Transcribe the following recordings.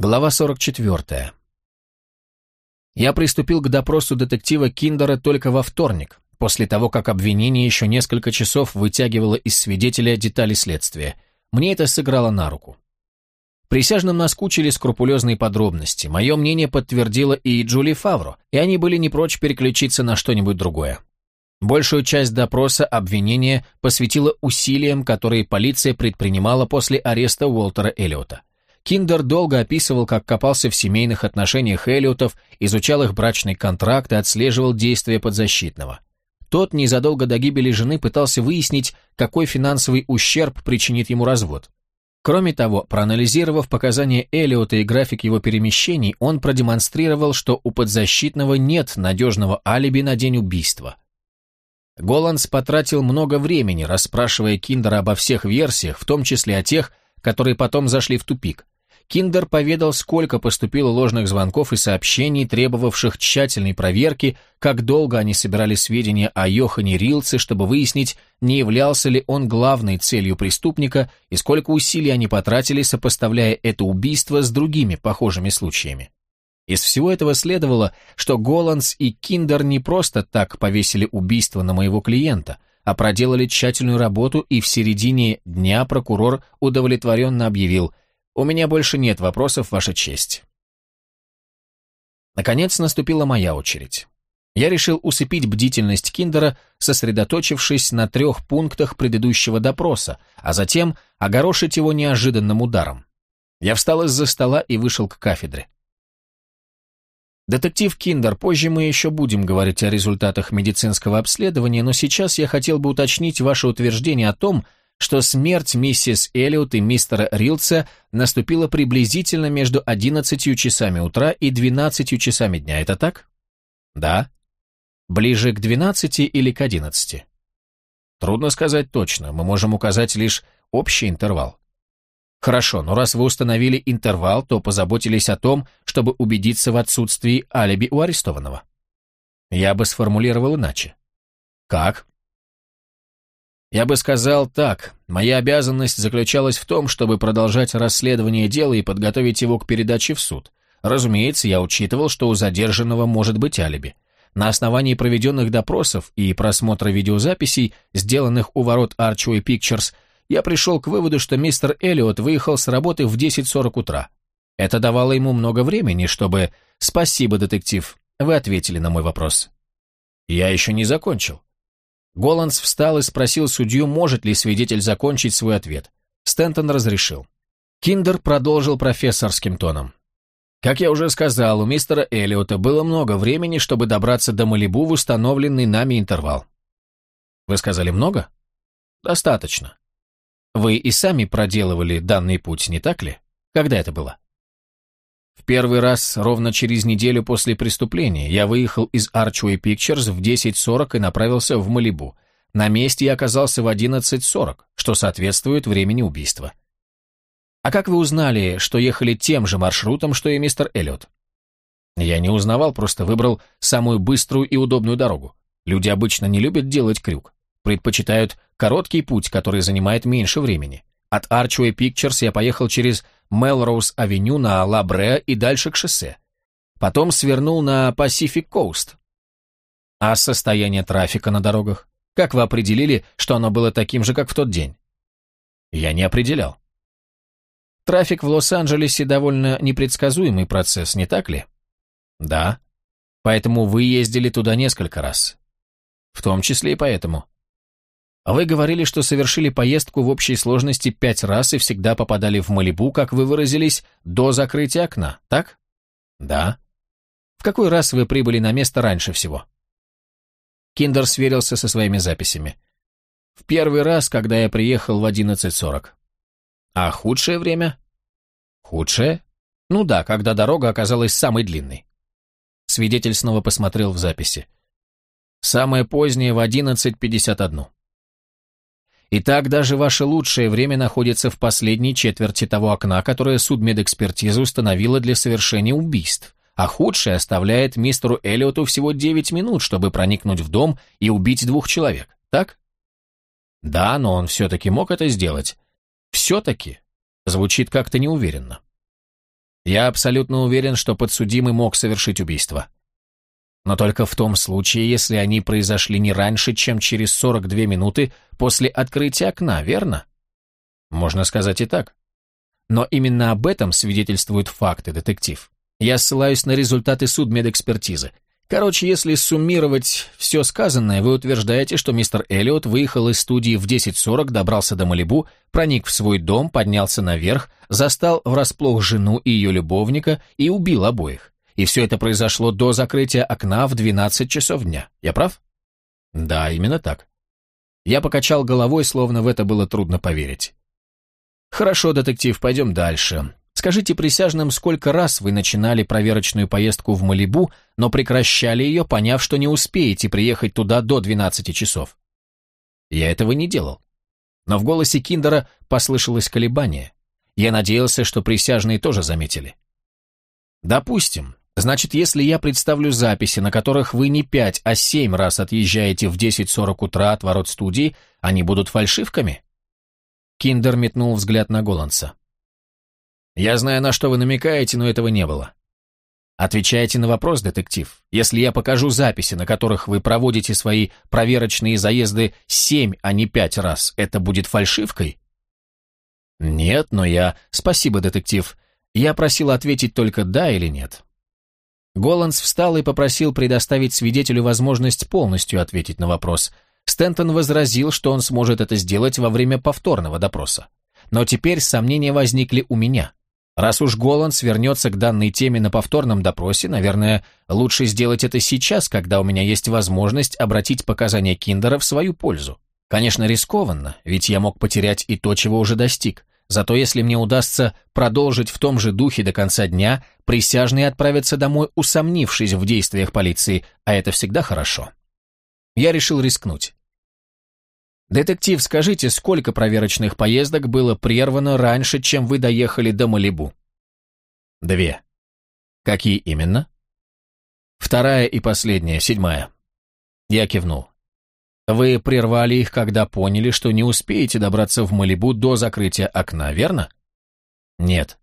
Глава 44. Я приступил к допросу детектива Киндера только во вторник, после того, как обвинение еще несколько часов вытягивало из свидетеля детали следствия. Мне это сыграло на руку. Присяжным наскучили скрупулезные подробности. Мое мнение подтвердило и Джули Фавро, и они были не прочь переключиться на что-нибудь другое. Большую часть допроса обвинение посвятило усилиям, которые полиция предпринимала после ареста Уолтера Эллиота. Киндер долго описывал, как копался в семейных отношениях Эллиотов, изучал их брачный контракт и отслеживал действия подзащитного. Тот незадолго до гибели жены пытался выяснить, какой финансовый ущерб причинит ему развод. Кроме того, проанализировав показания Эллиота и график его перемещений, он продемонстрировал, что у подзащитного нет надежного алиби на день убийства. Голландс потратил много времени, расспрашивая Киндера обо всех версиях, в том числе о тех, которые потом зашли в тупик. Киндер поведал, сколько поступило ложных звонков и сообщений, требовавших тщательной проверки, как долго они собирали сведения о Йохане Рилце, чтобы выяснить, не являлся ли он главной целью преступника и сколько усилий они потратили, сопоставляя это убийство с другими похожими случаями. Из всего этого следовало, что Голландс и Киндер не просто так повесили убийство на моего клиента, а проделали тщательную работу, и в середине дня прокурор удовлетворенно объявил – у меня больше нет вопросов, Ваша честь. Наконец наступила моя очередь. Я решил усыпить бдительность Киндера, сосредоточившись на трех пунктах предыдущего допроса, а затем огорошить его неожиданным ударом. Я встал из-за стола и вышел к кафедре. Детектив Киндер, позже мы еще будем говорить о результатах медицинского обследования, но сейчас я хотел бы уточнить ваше утверждение о том, что смерть миссис Эллиот и мистера Рилса наступила приблизительно между 11 часами утра и 12 часами дня. Это так? Да. Ближе к 12 или к 11? Трудно сказать точно, мы можем указать лишь общий интервал. Хорошо, но раз вы установили интервал, то позаботились о том, чтобы убедиться в отсутствии алиби у арестованного. Я бы сформулировал иначе. Как? Я бы сказал так, моя обязанность заключалась в том, чтобы продолжать расследование дела и подготовить его к передаче в суд. Разумеется, я учитывал, что у задержанного может быть алиби. На основании проведенных допросов и просмотра видеозаписей, сделанных у ворот Archway Pictures, я пришел к выводу, что мистер Эллиот выехал с работы в 10.40 утра. Это давало ему много времени, чтобы... Спасибо, детектив, вы ответили на мой вопрос. Я еще не закончил. Голландс встал и спросил судью, может ли свидетель закончить свой ответ. Стентон разрешил. Киндер продолжил профессорским тоном. Как я уже сказал, у мистера Эллиота было много времени, чтобы добраться до Малибу в установленный нами интервал. Вы сказали много? Достаточно. Вы и сами проделывали данный путь, не так ли? Когда это было? В первый раз ровно через неделю после преступления я выехал из Archway Pictures в 10.40 и направился в Малибу. На месте я оказался в 11.40, что соответствует времени убийства. А как вы узнали, что ехали тем же маршрутом, что и мистер Эллиот? Я не узнавал, просто выбрал самую быструю и удобную дорогу. Люди обычно не любят делать крюк, предпочитают короткий путь, который занимает меньше времени. От Archway Pictures я поехал через Мелроуз-авеню на Лабре и дальше к шоссе. Потом свернул на Pacific Coast. А состояние трафика на дорогах? Как вы определили, что оно было таким же, как в тот день? Я не определял. Трафик в Лос-Анджелесе довольно непредсказуемый процесс, не так ли? Да. Поэтому вы ездили туда несколько раз. В том числе и поэтому. А вы говорили, что совершили поездку в общей сложности пять раз и всегда попадали в Малибу, как вы выразились, до закрытия окна, так? Да. В какой раз вы прибыли на место раньше всего? Киндер сверился со своими записями. В первый раз, когда я приехал в 11.40. А худшее время? Худшее? Ну да, когда дорога оказалась самой длинной. Свидетель снова посмотрел в записи. Самое позднее в 11.51. Итак, даже ваше лучшее время находится в последней четверти того окна, которое судмедэкспертиза установила для совершения убийств, а худшее оставляет мистеру Эллиоту всего 9 минут, чтобы проникнуть в дом и убить двух человек, так? Да, но он все-таки мог это сделать. Все-таки? Звучит как-то неуверенно. Я абсолютно уверен, что подсудимый мог совершить убийство. Но только в том случае, если они произошли не раньше, чем через 42 минуты после открытия окна, верно? Можно сказать и так. Но именно об этом свидетельствуют факты, детектив. Я ссылаюсь на результаты судмедэкспертизы. Короче, если суммировать все сказанное, вы утверждаете, что мистер Эллиот выехал из студии в 10.40, добрался до Малибу, проник в свой дом, поднялся наверх, застал врасплох жену и ее любовника и убил обоих. И все это произошло до закрытия окна в 12 часов дня. Я прав? Да, именно так. Я покачал головой, словно в это было трудно поверить. Хорошо, детектив, пойдем дальше. Скажите присяжным, сколько раз вы начинали проверочную поездку в Малибу, но прекращали ее, поняв, что не успеете приехать туда до 12 часов? Я этого не делал. Но в голосе Киндера послышалось колебание. Я надеялся, что присяжные тоже заметили. Допустим. Значит, если я представлю записи, на которых вы не пять, а семь раз отъезжаете в 10.40 утра от ворот студии, они будут фальшивками? Киндер метнул взгляд на Голландса. Я знаю, на что вы намекаете, но этого не было. Отвечайте на вопрос, детектив. Если я покажу записи, на которых вы проводите свои проверочные заезды семь, а не пять раз, это будет фальшивкой? Нет, но я... Спасибо, детектив. Я просил ответить только «да» или «нет». Голландс встал и попросил предоставить свидетелю возможность полностью ответить на вопрос. Стентон возразил, что он сможет это сделать во время повторного допроса. Но теперь сомнения возникли у меня. Раз уж Голландс вернется к данной теме на повторном допросе, наверное, лучше сделать это сейчас, когда у меня есть возможность обратить показания Киндера в свою пользу. Конечно, рискованно, ведь я мог потерять и то, чего уже достиг. Зато если мне удастся продолжить в том же духе до конца дня, присяжные отправятся домой, усомнившись в действиях полиции, а это всегда хорошо. Я решил рискнуть. «Детектив, скажите, сколько проверочных поездок было прервано раньше, чем вы доехали до Малибу?» «Две». «Какие именно?» «Вторая и последняя, седьмая». Я кивнул. «Вы прервали их, когда поняли, что не успеете добраться в Малибу до закрытия окна, верно?» «Нет».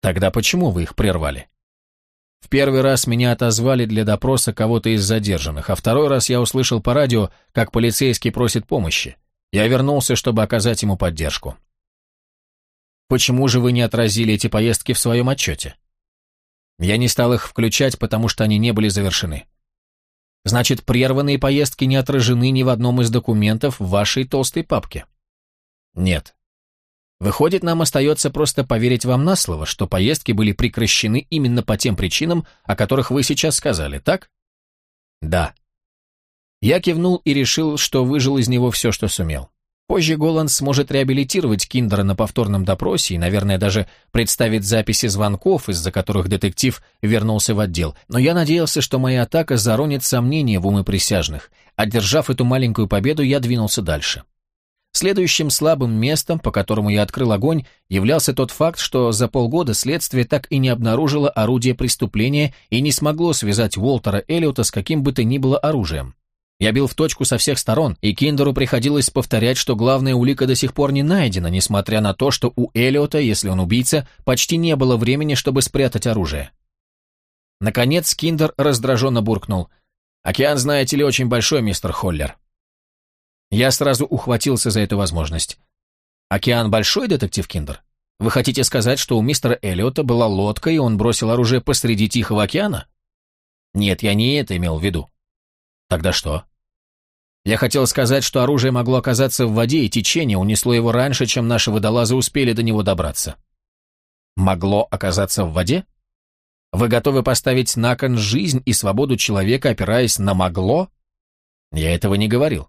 «Тогда почему вы их прервали?» В первый раз меня отозвали для допроса кого-то из задержанных, а второй раз я услышал по радио, как полицейский просит помощи. Я вернулся, чтобы оказать ему поддержку. Почему же вы не отразили эти поездки в своем отчете? Я не стал их включать, потому что они не были завершены. Значит, прерванные поездки не отражены ни в одном из документов в вашей толстой папке? Нет. Выходит, нам остается просто поверить вам на слово, что поездки были прекращены именно по тем причинам, о которых вы сейчас сказали, так? Да. Я кивнул и решил, что выжил из него все, что сумел. Позже Голланд сможет реабилитировать Киндера на повторном допросе и, наверное, даже представить записи звонков, из-за которых детектив вернулся в отдел. Но я надеялся, что моя атака заронит сомнения в умы присяжных. Одержав эту маленькую победу, я двинулся дальше. Следующим слабым местом, по которому я открыл огонь, являлся тот факт, что за полгода следствие так и не обнаружило орудие преступления и не смогло связать Уолтера Эллиота с каким бы то ни было оружием. Я бил в точку со всех сторон, и Киндеру приходилось повторять, что главная улика до сих пор не найдена, несмотря на то, что у Эллиота, если он убийца, почти не было времени, чтобы спрятать оружие. Наконец Киндер раздраженно буркнул. «Океан, знаете ли, очень большой, мистер Холлер. Я сразу ухватился за эту возможность. «Океан большой, детектив Киндер? Вы хотите сказать, что у мистера Эллиота была лодка, и он бросил оружие посреди Тихого океана?» «Нет, я не это имел в виду». «Тогда что?» «Я хотел сказать, что оружие могло оказаться в воде, и течение унесло его раньше, чем наши водолазы успели до него добраться». «Могло оказаться в воде?» «Вы готовы поставить на кон жизнь и свободу человека, опираясь на «могло»?» «Я этого не говорил».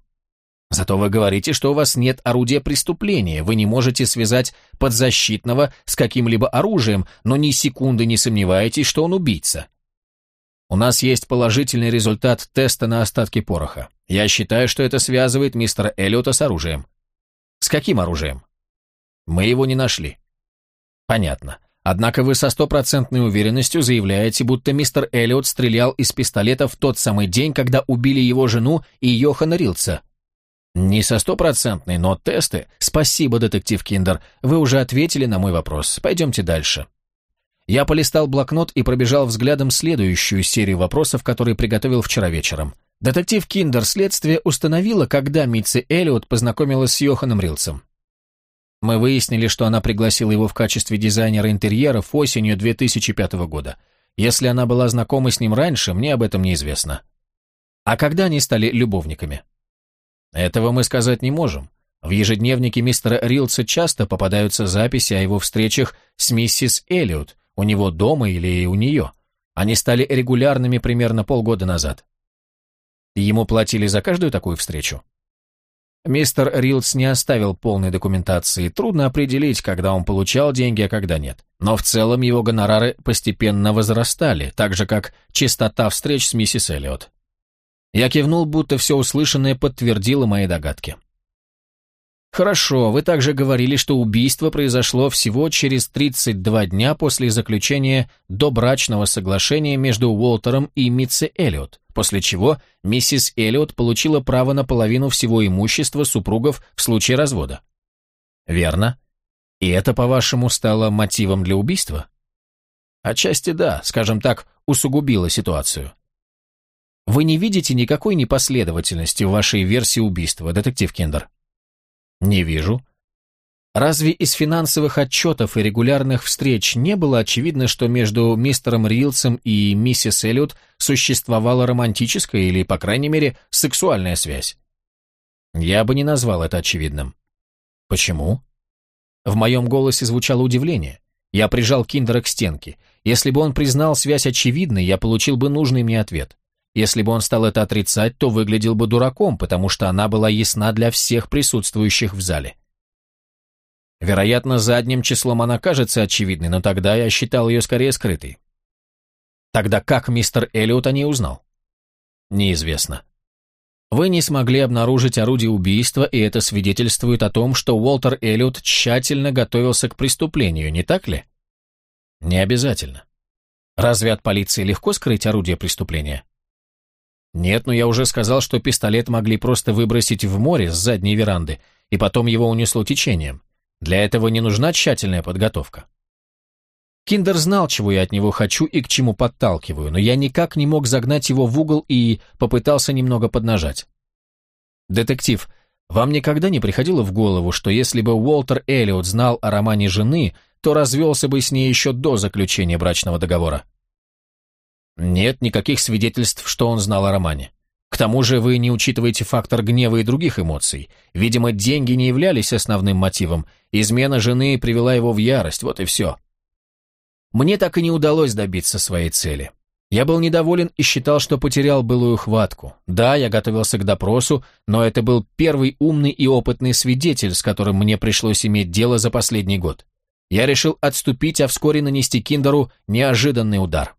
Зато вы говорите, что у вас нет орудия преступления, вы не можете связать подзащитного с каким-либо оружием, но ни секунды не сомневаетесь, что он убийца. У нас есть положительный результат теста на остатки пороха. Я считаю, что это связывает мистера Эллиота с оружием. С каким оружием? Мы его не нашли. Понятно. Однако вы со стопроцентной уверенностью заявляете, будто мистер Эллиот стрелял из пистолета в тот самый день, когда убили его жену и Йохана Рилца, не со стопроцентной, но тесты. Спасибо, детектив Киндер. Вы уже ответили на мой вопрос. Пойдемте дальше. Я полистал блокнот и пробежал взглядом следующую серию вопросов, которые приготовил вчера вечером. Детектив Киндер следствие установило, когда Митси Эллиот познакомилась с Йоханом Рилцем. Мы выяснили, что она пригласила его в качестве дизайнера интерьеров осенью 2005 года. Если она была знакома с ним раньше, мне об этом неизвестно. А когда они стали любовниками? Этого мы сказать не можем. В ежедневнике мистера Рилса часто попадаются записи о его встречах с миссис Эллиот, у него дома или у нее. Они стали регулярными примерно полгода назад. Ему платили за каждую такую встречу? Мистер Рилс не оставил полной документации, трудно определить, когда он получал деньги, а когда нет. Но в целом его гонорары постепенно возрастали, так же как частота встреч с миссис Эллиот. Я кивнул, будто все услышанное подтвердило мои догадки. Хорошо, вы также говорили, что убийство произошло всего через 32 дня после заключения добрачного соглашения между Уолтером и Митси Эллиот, после чего миссис Эллиот получила право на половину всего имущества супругов в случае развода. Верно. И это, по-вашему, стало мотивом для убийства? Отчасти да, скажем так, усугубило ситуацию. Вы не видите никакой непоследовательности в вашей версии убийства, детектив Киндер? Не вижу. Разве из финансовых отчетов и регулярных встреч не было очевидно, что между мистером Рилсом и миссис Эллиот существовала романтическая или, по крайней мере, сексуальная связь? Я бы не назвал это очевидным. Почему? В моем голосе звучало удивление. Я прижал Киндера к стенке. Если бы он признал связь очевидной, я получил бы нужный мне ответ. Если бы он стал это отрицать, то выглядел бы дураком, потому что она была ясна для всех присутствующих в зале. Вероятно, задним числом она кажется очевидной, но тогда я считал ее скорее скрытой. Тогда как мистер Эллиот о ней узнал? Неизвестно. Вы не смогли обнаружить орудие убийства, и это свидетельствует о том, что Уолтер Эллиот тщательно готовился к преступлению, не так ли? Не обязательно. Разве от полиции легко скрыть орудие преступления? Нет, но я уже сказал, что пистолет могли просто выбросить в море с задней веранды, и потом его унесло течением. Для этого не нужна тщательная подготовка. Киндер знал, чего я от него хочу и к чему подталкиваю, но я никак не мог загнать его в угол и попытался немного поднажать. «Детектив, вам никогда не приходило в голову, что если бы Уолтер Эллиот знал о романе жены, то развелся бы с ней еще до заключения брачного договора?» Нет никаких свидетельств, что он знал о романе. К тому же вы не учитываете фактор гнева и других эмоций. Видимо, деньги не являлись основным мотивом. Измена жены привела его в ярость, вот и все. Мне так и не удалось добиться своей цели. Я был недоволен и считал, что потерял былую хватку. Да, я готовился к допросу, но это был первый умный и опытный свидетель, с которым мне пришлось иметь дело за последний год. Я решил отступить, а вскоре нанести Киндеру неожиданный удар.